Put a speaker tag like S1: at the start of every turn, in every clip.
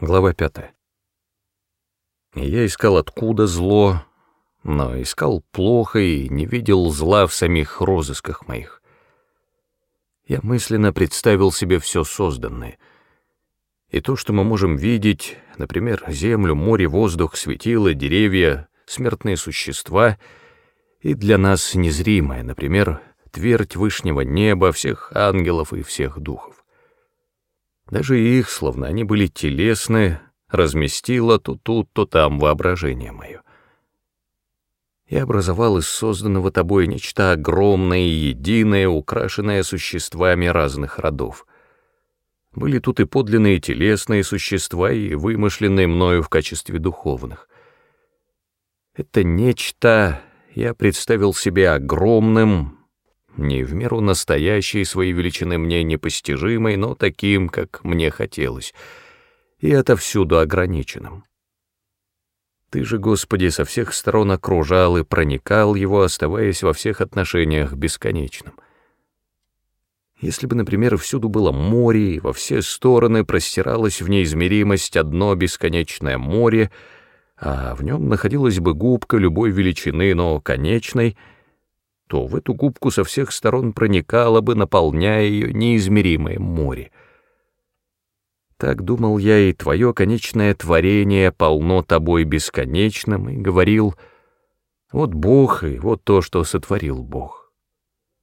S1: Глава пятая. Я искал откуда зло, но искал плохо и не видел зла в самих розысках моих. Я мысленно представил себе все созданное. И то, что мы можем видеть, например, землю, море, воздух, светило, деревья, смертные существа, и для нас незримое, например, твердь вышнего неба, всех ангелов и всех духов. Даже их, словно они были телесны, разместило то тут, то там воображение мое. И образовал из созданного тобой нечто огромное и единое, украшенное существами разных родов. Были тут и подлинные телесные существа, и вымышленные мною в качестве духовных. Это нечто я представил себе огромным, не в меру настоящей своей величины мне непостижимой, но таким, как мне хотелось, и отовсюду ограниченным. Ты же, Господи, со всех сторон окружал и проникал его, оставаясь во всех отношениях бесконечным. Если бы, например, всюду было море, и во все стороны простиралось в неизмеримость одно бесконечное море, а в нем находилась бы губка любой величины, но конечной — то в эту губку со всех сторон проникало бы, наполняя ее неизмеримое море. Так думал я, и твое конечное творение полно тобой бесконечным, и говорил, вот Бог, и вот то, что сотворил Бог.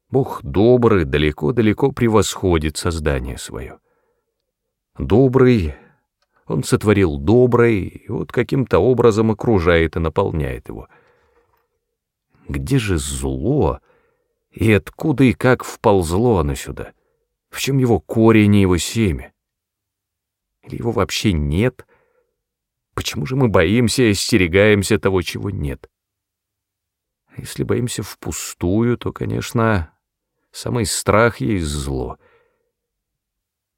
S1: Бог добрый, далеко-далеко превосходит создание свое. Добрый, он сотворил доброе, и вот каким-то образом окружает и наполняет его — где же зло? И откуда и как вползло оно сюда? В чем его корень и его семя? Или его вообще нет? Почему же мы боимся и остерегаемся того, чего нет? Если боимся впустую, то, конечно, самый страх есть зло.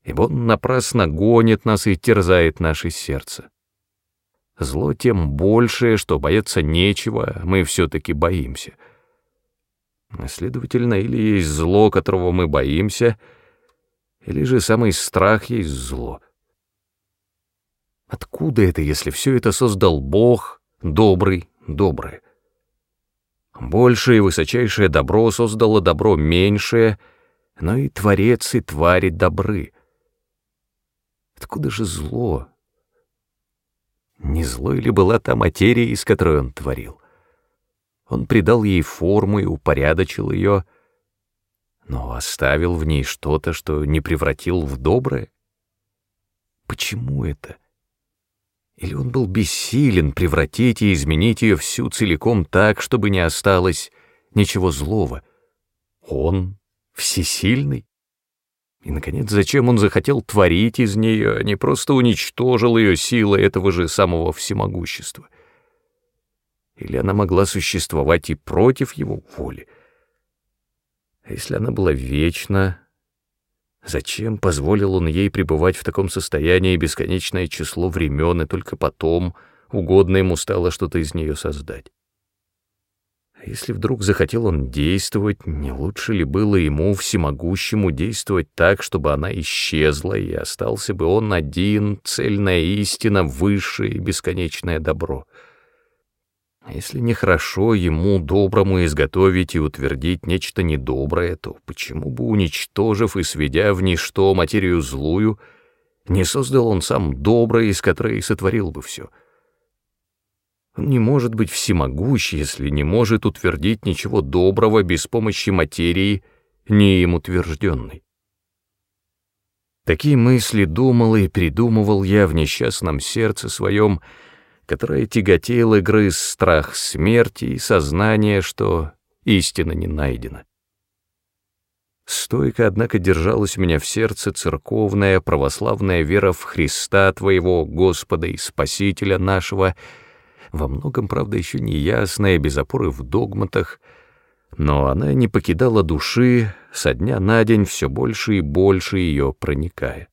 S1: Ибо он напрасно гонит нас и терзает наше сердце. Зло тем большее, что бояться нечего, мы все-таки боимся. Следовательно, или есть зло, которого мы боимся, или же самый страх есть зло. Откуда это, если все это создал Бог, добрый, доброе? Большее и высочайшее добро создало добро меньшее, но и Творец, и твари добры. Откуда же зло? Не злой ли была та материя, из которой он творил? Он придал ей форму и упорядочил ее, но оставил в ней что-то, что не превратил в доброе. Почему это? Или он был бессилен превратить и изменить ее всю целиком так, чтобы не осталось ничего злого? Он всесильный? И, наконец, зачем он захотел творить из нее, а не просто уничтожил ее силой этого же самого всемогущества? Или она могла существовать и против его воли? А если она была вечна, зачем позволил он ей пребывать в таком состоянии бесконечное число времен, и только потом угодно ему стало что-то из нее создать? А если вдруг захотел он действовать, не лучше ли было ему, всемогущему, действовать так, чтобы она исчезла, и остался бы он один, цельная истина, высшее и бесконечное добро? А если нехорошо ему, доброму, изготовить и утвердить нечто недоброе, то почему бы, уничтожив и сведя в ничто материю злую, не создал он сам доброе, из которой сотворил бы все — он не может быть всемогущ, если не может утвердить ничего доброго без помощи материи, не им утвержденной. Такие мысли думал и придумывал я в несчастном сердце своем, которое тяготело и грыз страх смерти и сознание, что истина не найдена. Стойко, однако, держалась у меня в сердце церковная православная вера в Христа Твоего, Господа и Спасителя нашего, во многом, правда, еще не ясная, без опоры в догматах, но она не покидала души, со дня на день все больше и больше ее проникая.